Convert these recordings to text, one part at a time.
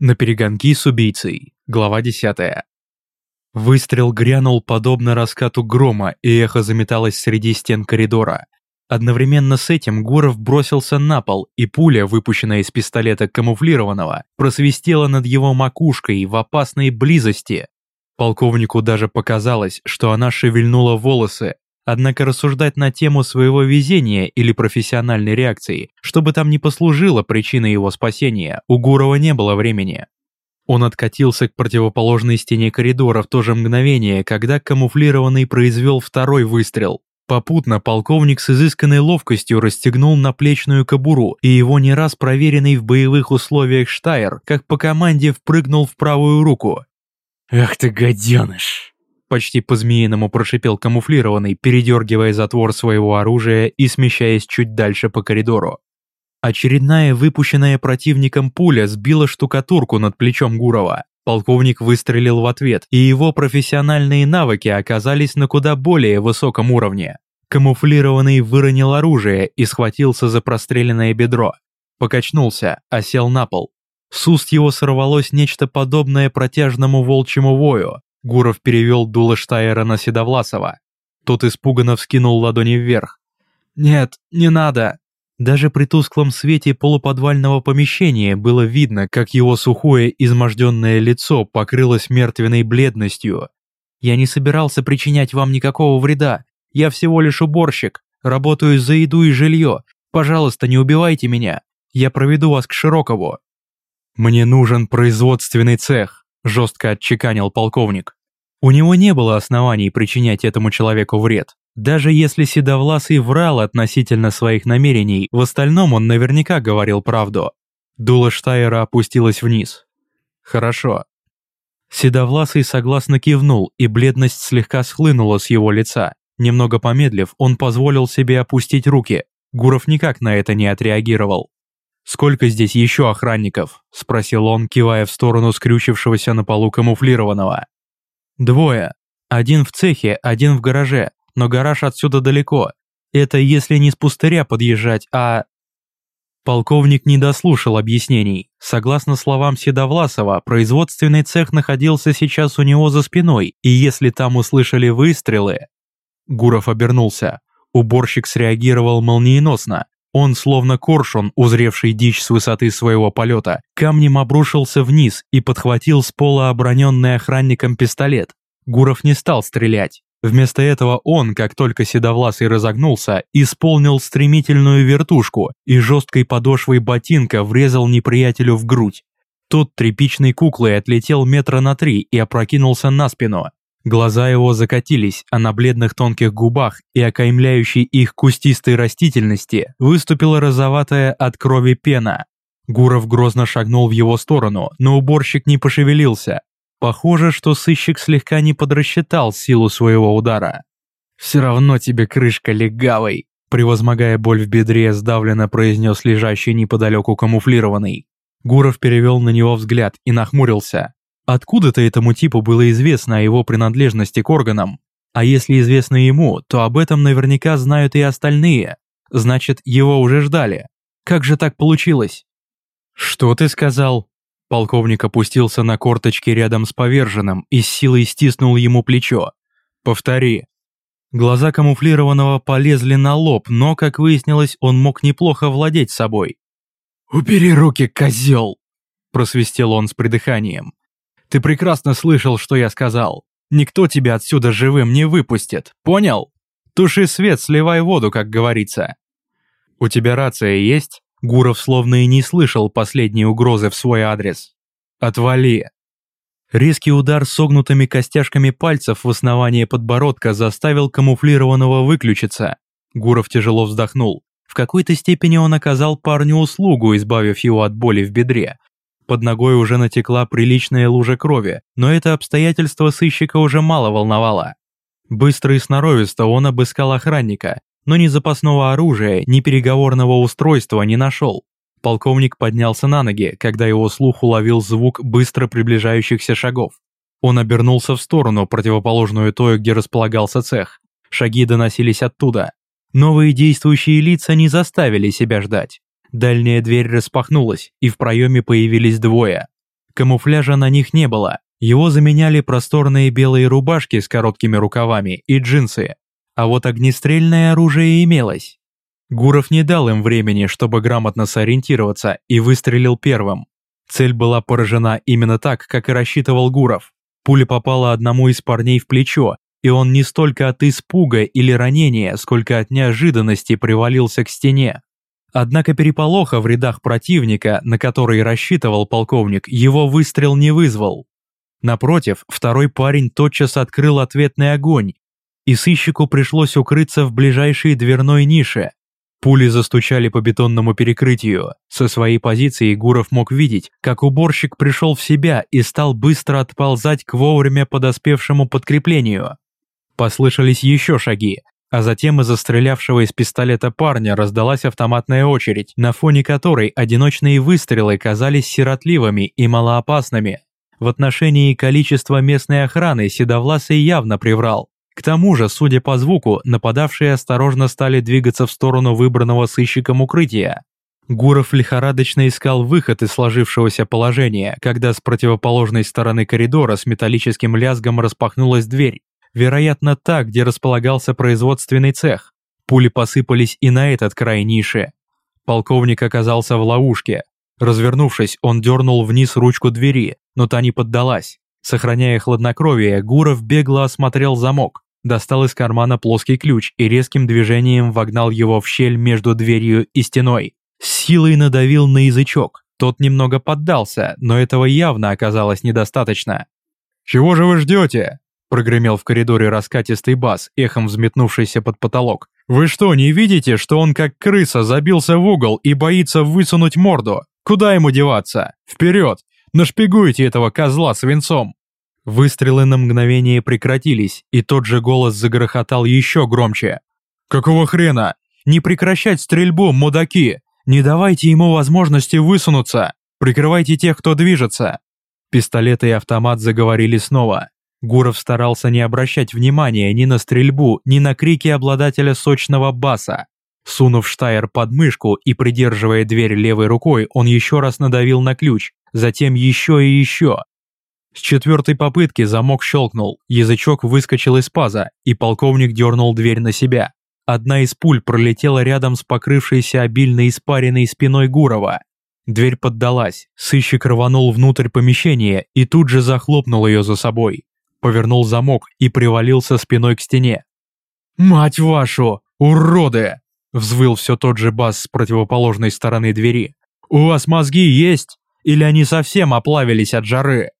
На перегонки с убийцей. Глава 10. Выстрел грянул подобно раскату грома, и эхо заметалось среди стен коридора. Одновременно с этим Гуров бросился на пол, и пуля, выпущенная из пистолета камуфлированного, просвистела над его макушкой в опасной близости. Полковнику даже показалось, что она шевельнула волосы, Однако рассуждать на тему своего везения или профессиональной реакции, чтобы там не послужило причиной его спасения, у Гурова не было времени. Он откатился к противоположной стене коридора в то же мгновение, когда камуфлированный произвел второй выстрел. Попутно полковник с изысканной ловкостью расстегнул наплечную кобуру, и его не раз проверенный в боевых условиях Штайр, как по команде, впрыгнул в правую руку. «Ах ты гаденыш!» Почти по-змеиному прошипел камуфлированный, передергивая затвор своего оружия и смещаясь чуть дальше по коридору. Очередная выпущенная противником пуля сбила штукатурку над плечом Гурова. Полковник выстрелил в ответ, и его профессиональные навыки оказались на куда более высоком уровне. Камуфлированный выронил оружие и схватился за простреленное бедро. Покачнулся, осел на пол. С уст его сорвалось нечто подобное протяжному волчьему вою, Гуров перевел дуло Штайера на Седовласова. Тот испуганно вскинул ладони вверх. «Нет, не надо!» Даже при тусклом свете полуподвального помещения было видно, как его сухое, изможденное лицо покрылось мертвенной бледностью. «Я не собирался причинять вам никакого вреда. Я всего лишь уборщик. Работаю за еду и жилье. Пожалуйста, не убивайте меня. Я проведу вас к Широкову». «Мне нужен производственный цех», – жестко отчеканил полковник. У него не было оснований причинять этому человеку вред. Даже если Седовласый врал относительно своих намерений, в остальном он наверняка говорил правду. Дуло Штайера опустилось вниз. «Хорошо». Седовласый согласно кивнул, и бледность слегка схлынула с его лица. Немного помедлив, он позволил себе опустить руки. Гуров никак на это не отреагировал. «Сколько здесь еще охранников?» – спросил он, кивая в сторону скрючившегося на полу камуфлированного. «Двое. Один в цехе, один в гараже, но гараж отсюда далеко. Это если не с пустыря подъезжать, а...» Полковник не дослушал объяснений. Согласно словам Седовласова, производственный цех находился сейчас у него за спиной, и если там услышали выстрелы... Гуров обернулся. Уборщик среагировал молниеносно. Он, словно коршун, узревший дичь с высоты своего полета, камнем обрушился вниз и подхватил с пола оброненный охранником пистолет. Гуров не стал стрелять. Вместо этого он, как только седовласый разогнулся, исполнил стремительную вертушку и жесткой подошвой ботинка врезал неприятелю в грудь. Тот тряпичной куклой отлетел метра на три и опрокинулся на спину. Глаза его закатились, а на бледных тонких губах и окаймляющей их кустистой растительности выступила розоватая от крови пена. Гуров грозно шагнул в его сторону, но уборщик не пошевелился. Похоже, что сыщик слегка не подрасчитал силу своего удара. «Все равно тебе крышка легавой», превозмогая боль в бедре, сдавленно произнес лежащий неподалеку камуфлированный. Гуров перевел на него взгляд и нахмурился. Откуда-то этому типу было известно о его принадлежности к органам. А если известно ему, то об этом наверняка знают и остальные. Значит, его уже ждали. Как же так получилось? «Что ты сказал?» Полковник опустился на корточки рядом с поверженным и с силой стиснул ему плечо. «Повтори». Глаза камуфлированного полезли на лоб, но, как выяснилось, он мог неплохо владеть собой. «Убери руки, козел!» просвистел он с придыханием. Ты прекрасно слышал, что я сказал. Никто тебя отсюда живым не выпустит, понял? Туши свет, сливай воду, как говорится. У тебя рация есть? Гуров словно и не слышал последней угрозы в свой адрес. Отвали. Резкий удар согнутыми костяшками пальцев в основание подбородка заставил камуфлированного выключиться. Гуров тяжело вздохнул. В какой-то степени он оказал парню услугу, избавив его от боли в бедре, под ногой уже натекла приличная лужа крови, но это обстоятельство сыщика уже мало волновало. Быстро и сноровисто он обыскал охранника, но ни запасного оружия, ни переговорного устройства не нашел. Полковник поднялся на ноги, когда его слух уловил звук быстро приближающихся шагов. Он обернулся в сторону, противоположную той, где располагался цех. Шаги доносились оттуда. Новые действующие лица не заставили себя ждать. Дальняя дверь распахнулась, и в проеме появились двое. Камуфляжа на них не было, его заменяли просторные белые рубашки с короткими рукавами и джинсы, а вот огнестрельное оружие имелось. Гуров не дал им времени, чтобы грамотно сориентироваться, и выстрелил первым. Цель была поражена именно так, как и рассчитывал Гуров. Пуля попала одному из парней в плечо, и он не столько от испуга или ранения, сколько от неожиданности привалился к стене. Однако переполоха в рядах противника, на который рассчитывал полковник, его выстрел не вызвал. Напротив, второй парень тотчас открыл ответный огонь, и сыщику пришлось укрыться в ближайшей дверной нише. Пули застучали по бетонному перекрытию. Со своей позиции Гуров мог видеть, как уборщик пришел в себя и стал быстро отползать к вовремя подоспевшему подкреплению. Послышались еще шаги, а затем из-за стрелявшего из пистолета парня раздалась автоматная очередь, на фоне которой одиночные выстрелы казались сиротливыми и малоопасными. В отношении количества местной охраны Седовласый явно приврал. К тому же, судя по звуку, нападавшие осторожно стали двигаться в сторону выбранного сыщиком укрытия. Гуров лихорадочно искал выход из сложившегося положения, когда с противоположной стороны коридора с металлическим лязгом распахнулась дверь, вероятно та, где располагался производственный цех. Пули посыпались и на этот край ниши. Полковник оказался в ловушке. Развернувшись, он дернул вниз ручку двери, но та не поддалась. Сохраняя хладнокровие, Гуров бегло осмотрел замок, достал из кармана плоский ключ и резким движением вогнал его в щель между дверью и стеной. С силой надавил на язычок. Тот немного поддался, но этого явно оказалось недостаточно. «Чего же вы ждете?» Прогремел в коридоре раскатистый бас, эхом взметнувшийся под потолок. «Вы что, не видите, что он как крыса забился в угол и боится высунуть морду? Куда ему деваться? Вперед! Нашпигуйте этого козла свинцом!» Выстрелы на мгновение прекратились, и тот же голос загрохотал еще громче. «Какого хрена? Не прекращать стрельбу, мудаки! Не давайте ему возможности высунуться! Прикрывайте тех, кто движется!» Пистолеты и автомат заговорили снова. Гуров старался не обращать внимания ни на стрельбу, ни на крики обладателя сочного баса. Сунув Штайр под мышку и придерживая дверь левой рукой, он еще раз надавил на ключ, затем еще и еще. С четвертой попытки замок щелкнул, язычок выскочил из паза, и полковник дернул дверь на себя. Одна из пуль пролетела рядом с покрывшейся обильно испаренной спиной Гурова. Дверь поддалась, сыщик рванул внутрь помещения и тут же захлопнул ее за собой. Повернул замок и привалился спиной к стене. «Мать вашу, уроды!» Взвыл все тот же бас с противоположной стороны двери. «У вас мозги есть? Или они совсем оплавились от жары?»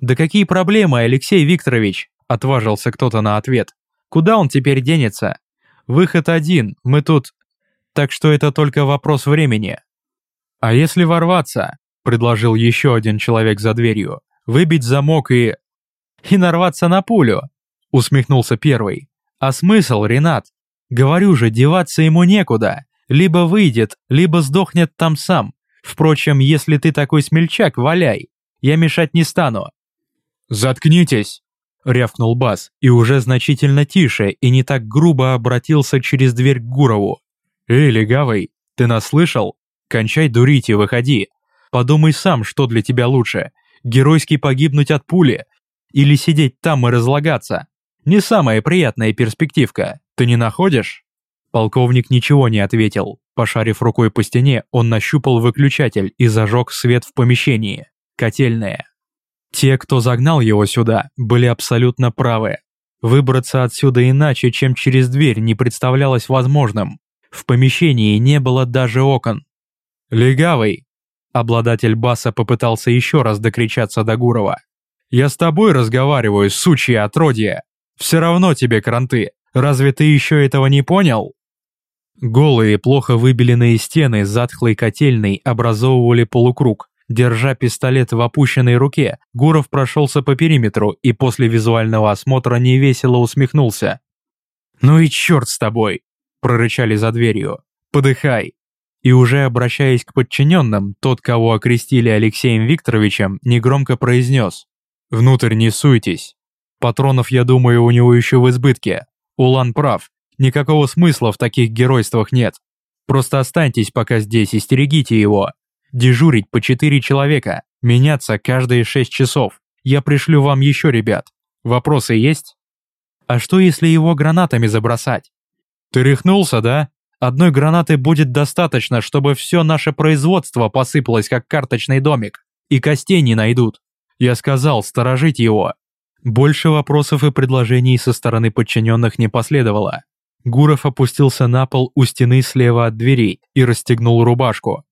«Да какие проблемы, Алексей Викторович?» Отважился кто-то на ответ. «Куда он теперь денется? Выход один, мы тут... Так что это только вопрос времени». «А если ворваться?» Предложил еще один человек за дверью. «Выбить замок и...» «И нарваться на пулю!» Усмехнулся первый. «А смысл, Ренат? Говорю же, деваться ему некуда. Либо выйдет, либо сдохнет там сам. Впрочем, если ты такой смельчак, валяй. Я мешать не стану». «Заткнитесь!» — рявкнул Бас, и уже значительно тише и не так грубо обратился через дверь к Гурову. «Эй, легавый, ты нас слышал? Кончай дурить и выходи. Подумай сам, что для тебя лучше. Геройски погибнуть от пули или сидеть там и разлагаться. Не самая приятная перспективка, ты не находишь?» Полковник ничего не ответил. Пошарив рукой по стене, он нащупал выключатель и зажег свет в помещении. Котельная. Те, кто загнал его сюда, были абсолютно правы. Выбраться отсюда иначе, чем через дверь, не представлялось возможным. В помещении не было даже окон. «Легавый!» Обладатель баса попытался еще раз докричаться до Гурова. «Я с тобой разговариваю, сучье отродье! Все равно тебе кранты! Разве ты еще этого не понял?» Голые, плохо выбеленные стены затхлой котельной образовывали полукруг. Держа пистолет в опущенной руке, Гуров прошелся по периметру и после визуального осмотра невесело усмехнулся. «Ну и черт с тобой!» – прорычали за дверью. «Подыхай!» И уже обращаясь к подчиненным, тот, кого окрестили Алексеем Викторовичем, негромко произнес. «Внутрь не суйтесь. Патронов, я думаю, у него еще в избытке. Улан прав, никакого смысла в таких геройствах нет. Просто останьтесь пока здесь и стерегите его. Дежурить по четыре человека, Меняться каждые шесть часов. Я пришлю вам еще ребят. Вопросы есть? А что, если его гранатами забросать? Ты рехнулся, да? Одной гранаты будет достаточно, чтобы все наше производство посыпалось, как карточный домик, и костей не найдут. Я сказал, сторожить его. Больше вопросов и предложений со стороны подчиненных не последовало. Гуров опустился на пол у стены слева от двери и расстегнул рубашку.